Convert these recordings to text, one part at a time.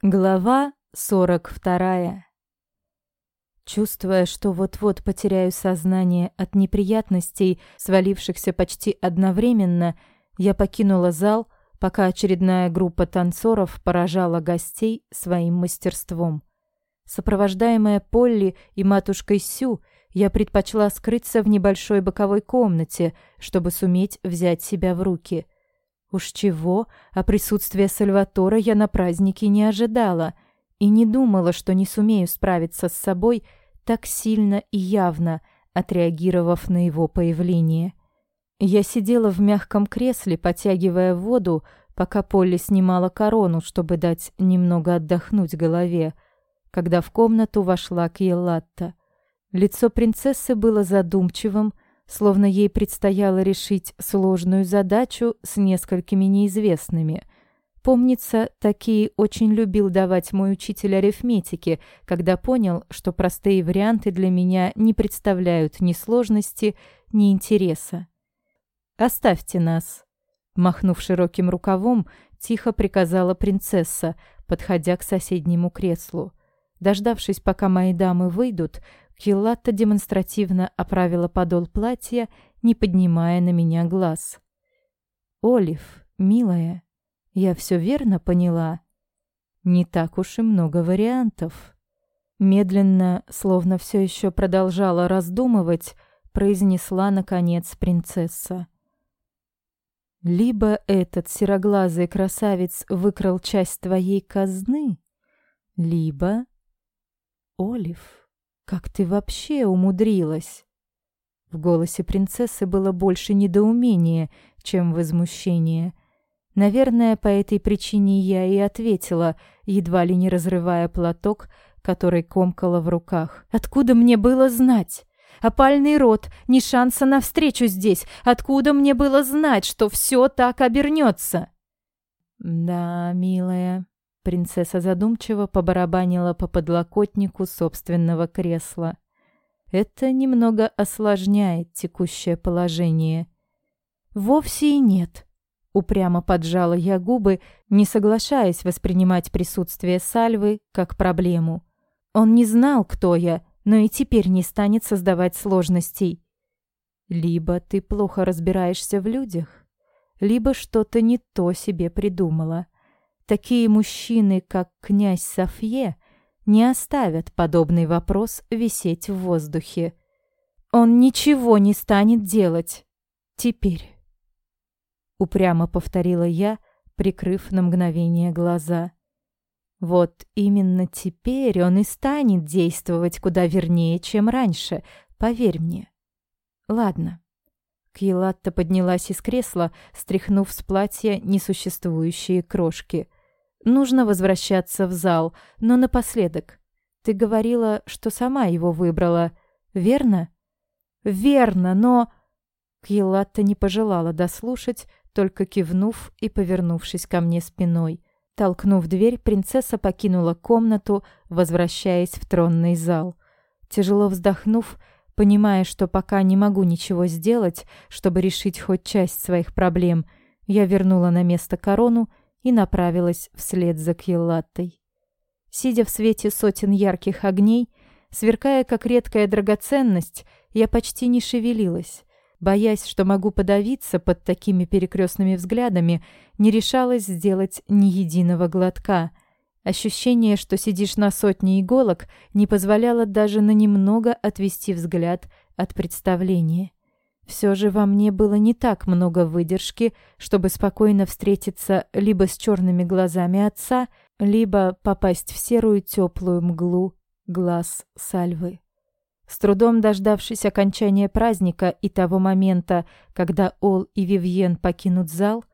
Глава 42. Чувствуя, что вот-вот потеряю сознание от неприятностей, свалившихся почти одновременно, я покинула зал, пока очередная группа танцоров поражала гостей своим мастерством. Сопровождаемая Полли и матушкой Сю, я предпочла скрыться в небольшой боковой комнате, чтобы суметь взять себя в руки – Уж чего, а присутствие Сальватора я на празднике не ожидала и не думала, что не сумею справиться с собой так сильно и явно, отреагировав на его появление. Я сидела в мягком кресле, потягивая воду, пока Полли снимала корону, чтобы дать немного отдохнуть голове, когда в комнату вошла Кьеллатта. Лицо принцессы было задумчивым, словно ей предстояло решить сложную задачу с несколькими неизвестными. Помнится, такие очень любил давать мой учитель арифметики, когда понял, что простые варианты для меня не представляют ни сложности, ни интереса. «Оставьте нас», — махнув широким рукавом, тихо приказала принцесса, подходя к соседнему креслу. Дождавшись, пока мои дамы выйдут, Килатта демонстративно оправила подол платья, не поднимая на меня глаз. «Олив, милая, я все верно поняла? Не так уж и много вариантов». Медленно, словно все еще продолжала раздумывать, произнесла, наконец, принцесса. «Либо этот сероглазый красавец выкрал часть твоей казны, либо...» «Олив...» «Как ты вообще умудрилась?» В голосе принцессы было больше недоумения, чем возмущения. Наверное, по этой причине я и ответила, едва ли не разрывая платок, который комкала в руках. «Откуда мне было знать? Опальный рот, ни шанса на встречу здесь. Откуда мне было знать, что все так обернется?» «Да, милая», Принцесса задумчиво побарабанила по подлокотнику собственного кресла. Это немного осложняет текущее положение. Вовсе и нет. Упрямо поджала я губы, не соглашаясь воспринимать присутствие Сальвы как проблему. Он не знал, кто я, но и теперь не станет создавать сложностей. Либо ты плохо разбираешься в людях, либо что-то не то себе придумала. Такие мужчины, как князь Софье, не оставят подобный вопрос висеть в воздухе. Он ничего не станет делать. Теперь. Упрямо повторила я, прикрыв на мгновение глаза. Вот именно теперь он и станет действовать куда вернее, чем раньше, поверь мне. Ладно. Кьелатта поднялась из кресла, стряхнув с платья несуществующие крошки — Нужно возвращаться в зал, но напоследок. Ты говорила, что сама его выбрала, верно? Верно, но... Кьелатта не пожелала дослушать, только кивнув и повернувшись ко мне спиной. Толкнув дверь, принцесса покинула комнату, возвращаясь в тронный зал. Тяжело вздохнув, понимая, что пока не могу ничего сделать, чтобы решить хоть часть своих проблем, я вернула на место корону и направилась вслед за Кьеллаттой. Сидя в свете сотен ярких огней, сверкая как редкая драгоценность, я почти не шевелилась. Боясь, что могу подавиться под такими перекрестными взглядами, не решалась сделать ни единого глотка. Ощущение, что сидишь на сотне иголок, не позволяло даже на немного отвести взгляд от представления. Все же во мне было не так много выдержки, чтобы спокойно встретиться либо с черными глазами отца, либо попасть в серую теплую мглу глаз Сальвы. С трудом дождавшись окончания праздника и того момента, когда Ол и Вивьен покинут зал,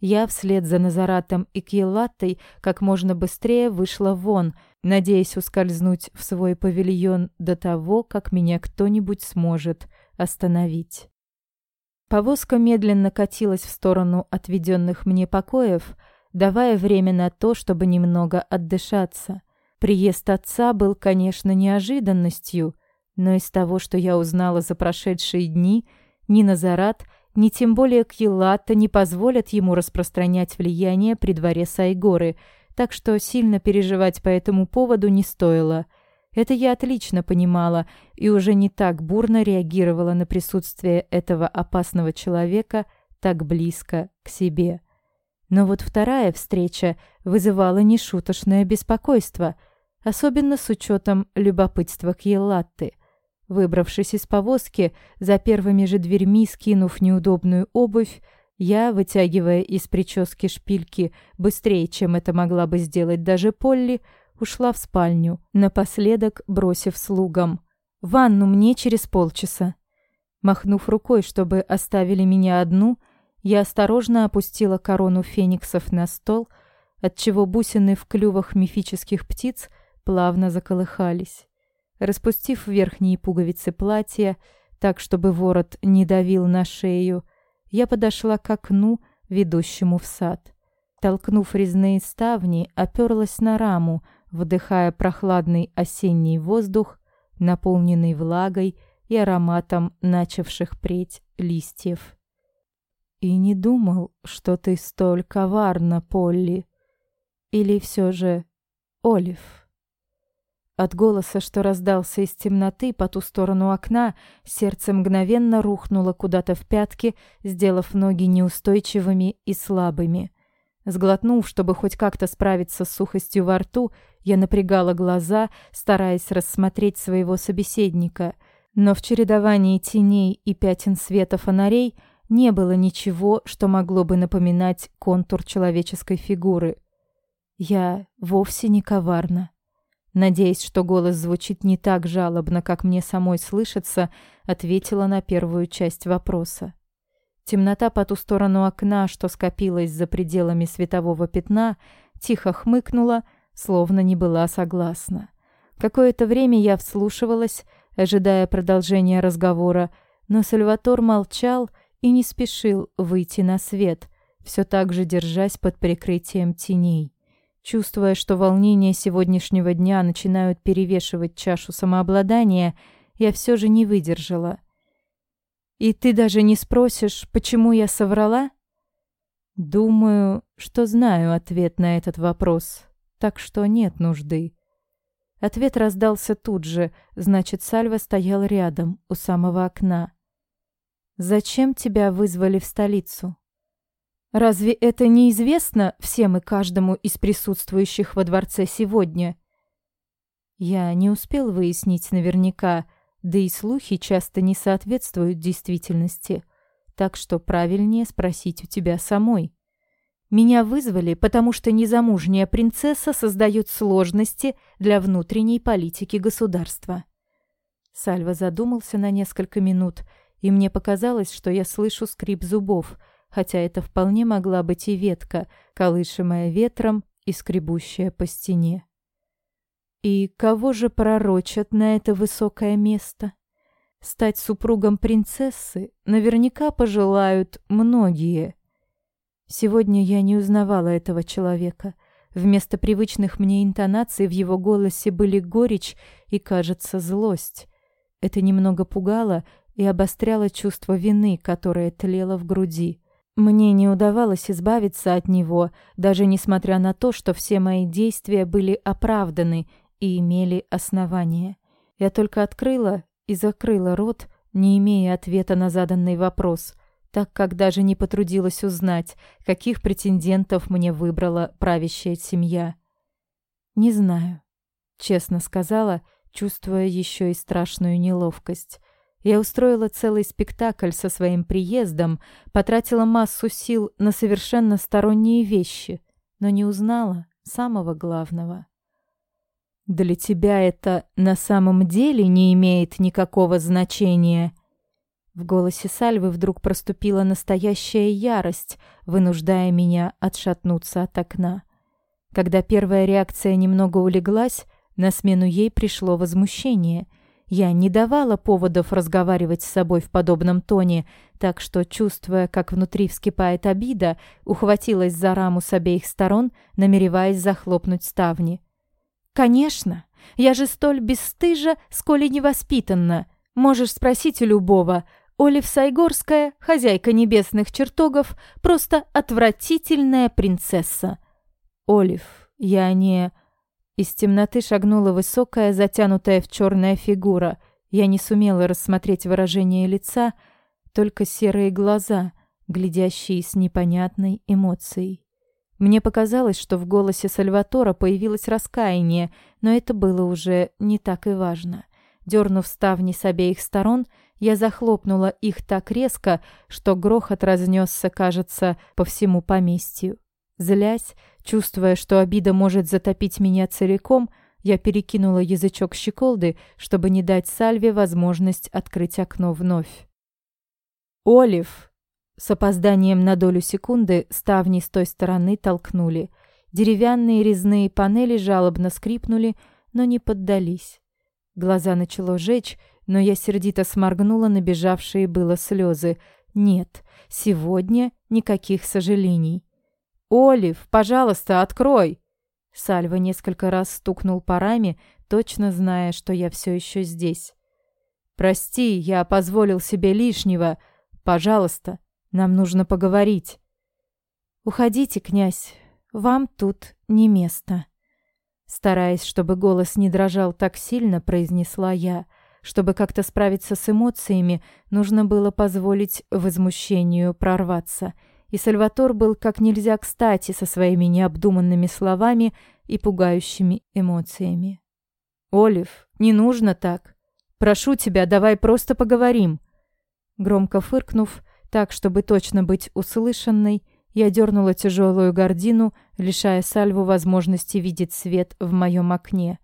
я вслед за Назаратом и Кьеллатой как можно быстрее вышла вон, надеясь ускользнуть в свой павильон до того, как меня кто-нибудь сможет остановить. Повозка медленно катилась в сторону отведенных мне покоев, давая время на то, чтобы немного отдышаться. Приезд отца был, конечно, неожиданностью, но из того, что я узнала за прошедшие дни, ни Назарат, ни тем более Кьелата не позволят ему распространять влияние при дворе Сайгоры, так что сильно переживать по этому поводу не стоило. Это я отлично понимала и уже не так бурно реагировала на присутствие этого опасного человека так близко к себе. Но вот вторая встреча вызывала нешуточное беспокойство, особенно с учетом любопытства к Елатты. Выбравшись из повозки, за первыми же дверьми скинув неудобную обувь, я, вытягивая из прически шпильки быстрее, чем это могла бы сделать даже Полли, ушла в спальню, напоследок бросив слугам. «Ванну мне через полчаса». Махнув рукой, чтобы оставили меня одну, я осторожно опустила корону фениксов на стол, отчего бусины в клювах мифических птиц плавно заколыхались. Распустив верхние пуговицы платья, так, чтобы ворот не давил на шею, я подошла к окну, ведущему в сад. Толкнув резные ставни, оперлась на раму, вдыхая прохладный осенний воздух, наполненный влагой и ароматом начавших преть листьев. «И не думал, что ты столь коварна, Полли. Или все же Олив?» От голоса, что раздался из темноты по ту сторону окна, сердце мгновенно рухнуло куда-то в пятки, сделав ноги неустойчивыми и слабыми. Сглотнув, чтобы хоть как-то справиться с сухостью во рту, я напрягала глаза, стараясь рассмотреть своего собеседника. Но в чередовании теней и пятен света фонарей не было ничего, что могло бы напоминать контур человеческой фигуры. Я вовсе не коварна. Надеясь, что голос звучит не так жалобно, как мне самой слышится, ответила на первую часть вопроса. Темнота по ту сторону окна, что скопилась за пределами светового пятна, тихо хмыкнула, словно не была согласна. Какое-то время я вслушивалась, ожидая продолжения разговора, но Сальватор молчал и не спешил выйти на свет, все так же держась под прикрытием теней. Чувствуя, что волнения сегодняшнего дня начинают перевешивать чашу самообладания, я все же не выдержала. «И ты даже не спросишь, почему я соврала?» «Думаю, что знаю ответ на этот вопрос, так что нет нужды». Ответ раздался тут же, значит, Сальва стоял рядом, у самого окна. «Зачем тебя вызвали в столицу?» Разве это не известно всем и каждому из присутствующих во дворце сегодня? Я не успел выяснить наверняка, да и слухи часто не соответствуют действительности, так что правильнее спросить у тебя самой. Меня вызвали, потому что незамужняя принцесса создает сложности для внутренней политики государства. Сальва задумался на несколько минут, и мне показалось, что я слышу скрип зубов — хотя это вполне могла быть и ветка, колышемая ветром и скребущая по стене. И кого же пророчат на это высокое место? Стать супругом принцессы наверняка пожелают многие. Сегодня я не узнавала этого человека. Вместо привычных мне интонаций в его голосе были горечь и, кажется, злость. Это немного пугало и обостряло чувство вины, которое тлело в груди. Мне не удавалось избавиться от него, даже несмотря на то, что все мои действия были оправданы и имели основания. Я только открыла и закрыла рот, не имея ответа на заданный вопрос, так как даже не потрудилась узнать, каких претендентов мне выбрала правящая семья. «Не знаю», — честно сказала, чувствуя еще и страшную неловкость. Я устроила целый спектакль со своим приездом, потратила массу сил на совершенно сторонние вещи, но не узнала самого главного. «Для тебя это на самом деле не имеет никакого значения». В голосе Сальвы вдруг проступила настоящая ярость, вынуждая меня отшатнуться от окна. Когда первая реакция немного улеглась, на смену ей пришло возмущение — я не давала поводов разговаривать с собой в подобном тоне, так что, чувствуя, как внутри вскипает обида, ухватилась за раму с обеих сторон, намереваясь захлопнуть ставни. «Конечно! Я же столь бесстыжа, сколь и невоспитанна. Можешь спросить у любого. Олив Сайгорская, хозяйка небесных чертогов, просто отвратительная принцесса». «Олив, Я не... Из темноты шагнула высокая, затянутая в черная фигура. Я не сумела рассмотреть выражение лица, только серые глаза, глядящие с непонятной эмоцией. Мне показалось, что в голосе Сальватора появилось раскаяние, но это было уже не так и важно. Дернув ставни с обеих сторон, я захлопнула их так резко, что грохот разнесся, кажется, по всему поместью. Злясь, чувствуя, что обида может затопить меня целиком, я перекинула язычок щеколды, чтобы не дать Сальве возможность открыть окно вновь. «Олив!» С опозданием на долю секунды ставни с той стороны толкнули. Деревянные резные панели жалобно скрипнули, но не поддались. Глаза начало жечь, но я сердито сморгнула набежавшие было слезы. Нет, сегодня никаких сожалений. «Олив, пожалуйста, открой!» Сальва несколько раз стукнул парами, точно зная, что я все еще здесь. «Прости, я позволил себе лишнего. Пожалуйста, нам нужно поговорить». «Уходите, князь, вам тут не место». Стараясь, чтобы голос не дрожал так сильно, произнесла я. Чтобы как-то справиться с эмоциями, нужно было позволить возмущению прорваться. И Сальватор был как нельзя кстати со своими необдуманными словами и пугающими эмоциями. «Олив, не нужно так. Прошу тебя, давай просто поговорим». Громко фыркнув, так, чтобы точно быть услышанной, я дернула тяжелую гордину, лишая Сальву возможности видеть свет в моем окне.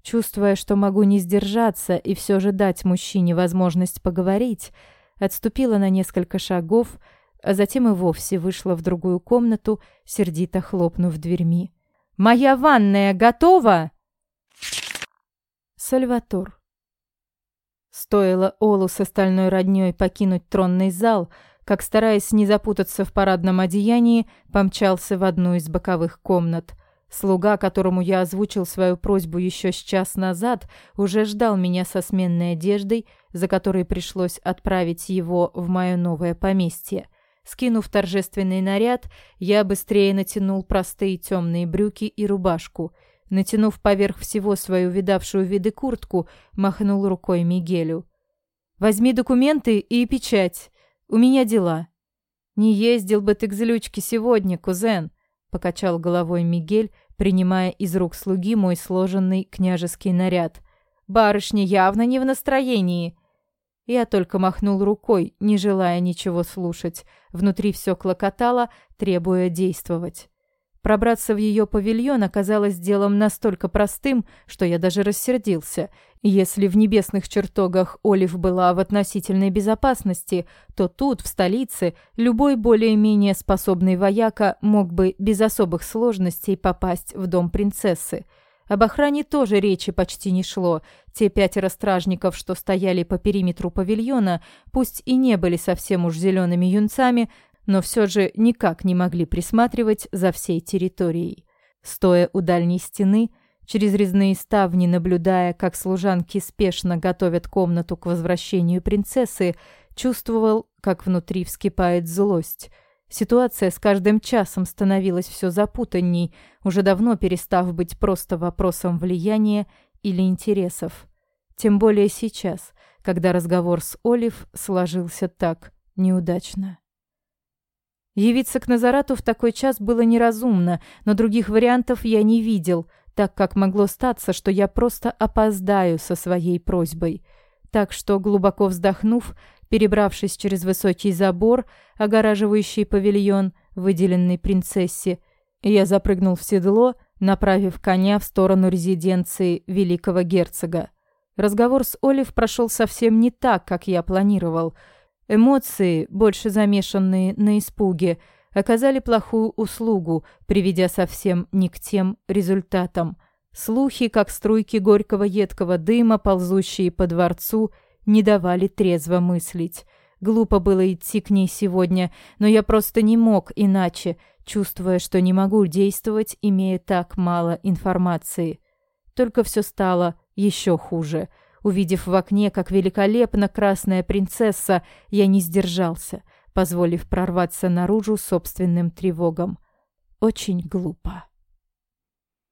Чувствуя, что могу не сдержаться и все же дать мужчине возможность поговорить, отступила на несколько шагов, а затем и вовсе вышла в другую комнату, сердито хлопнув дверьми. «Моя ванная готова?» Сальватор. Стоило Олу с остальной роднёй покинуть тронный зал — как, стараясь не запутаться в парадном одеянии, помчался в одну из боковых комнат. Слуга, которому я озвучил свою просьбу еще с час назад, уже ждал меня со сменной одеждой, за которой пришлось отправить его в мое новое поместье. Скинув торжественный наряд, я быстрее натянул простые темные брюки и рубашку. Натянув поверх всего свою видавшую виды куртку, махнул рукой Мигелю. «Возьми документы и печать. У меня дела». «Не ездил бы ты к злючке сегодня, кузен», — покачал головой Мигель, принимая из рук слуги мой сложенный княжеский наряд. «Барышня явно не в настроении». Я только махнул рукой, не желая ничего слушать. Внутри все клокотало, требуя действовать. Пробраться в ее павильон оказалось делом настолько простым, что я даже рассердился. Если в небесных чертогах Олив была в относительной безопасности, то тут, в столице, любой более-менее способный вояка мог бы без особых сложностей попасть в дом принцессы. Об охране тоже речи почти не шло. Те пятеро стражников, что стояли по периметру павильона, пусть и не были совсем уж зелеными юнцами, но все же никак не могли присматривать за всей территорией. Стоя у дальней стены, через резные ставни наблюдая, как служанки спешно готовят комнату к возвращению принцессы, чувствовал, как внутри вскипает злость. Ситуация с каждым часом становилась все запутанней, уже давно перестав быть просто вопросом влияния или интересов. Тем более сейчас, когда разговор с Олив сложился так неудачно. Явиться к Назарату в такой час было неразумно, но других вариантов я не видел, так как могло статься, что я просто опоздаю со своей просьбой. Так что, глубоко вздохнув, перебравшись через высокий забор, огораживающий павильон, выделенный принцессе, я запрыгнул в седло, направив коня в сторону резиденции великого герцога. Разговор с Олив прошел совсем не так, как я планировал — Эмоции, больше замешанные на испуге, оказали плохую услугу, приведя совсем не к тем результатам. Слухи, как струйки горького едкого дыма, ползущие по дворцу, не давали трезво мыслить. Глупо было идти к ней сегодня, но я просто не мог иначе, чувствуя, что не могу действовать, имея так мало информации. Только все стало еще хуже — Увидев в окне, как великолепна красная принцесса, я не сдержался, позволив прорваться наружу собственным тревогам. Очень глупо.